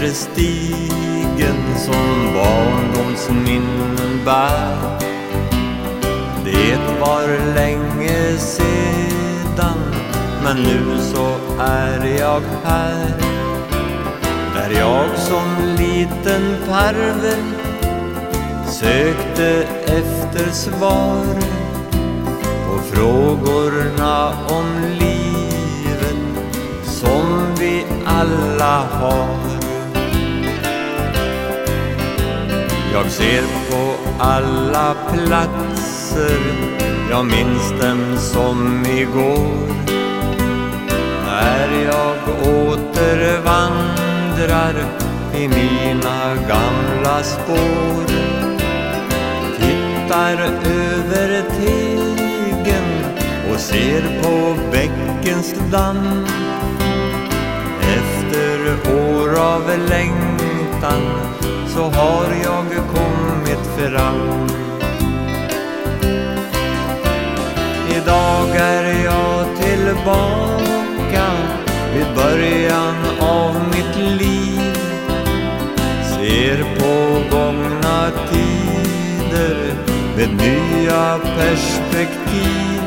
efter stigen som barndomsminnen bär. Det var länge sedan men nu så är jag här. Där jag som liten parvel sökte efter svar på frågorna om livet som vi alla har. Jag ser på alla platser, jag minns dem som igår. När jag återvandrar i mina gamla spår. Tittar över tegen och ser på bäckens damm. Efter år av längtan så har jag kommit fram. Idag är jag tillbaka vid början av mitt liv. Ser på gångna tider med nya perspektiv.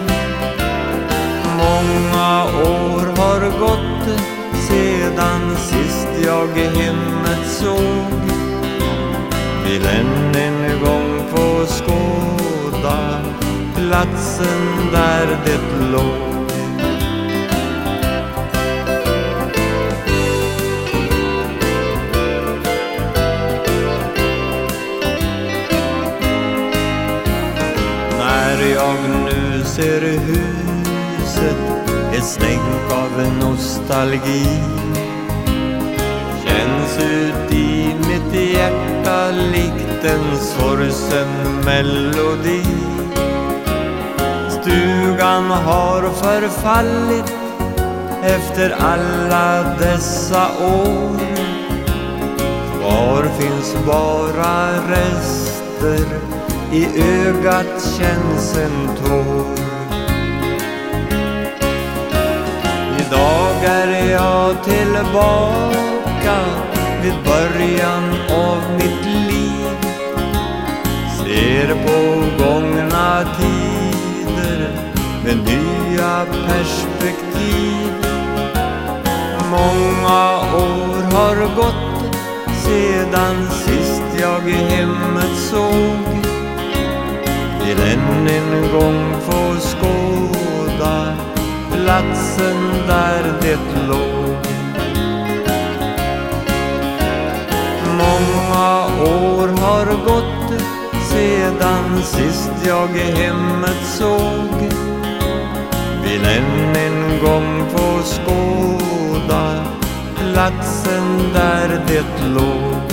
Många år har gått sedan sist jag hemmet såg. Vill än en gång få skåda platsen där det låg. När jag nu ser huset ett stänk av nostalgi en sorgsen melodi. Stugan har förfallit efter alla dessa år. Kvar finns bara rester i ögat känns en tår? Idag är jag tillbaka vid början av mitt liv på gångna tider med nya perspektiv. Många år har gått sedan sist jag hemmet såg. Vill än en gång få skåda platsen där det låg. Många år har gått sedan sist jag i hemmet såg Vill än en gång få skåda platsen där det låg.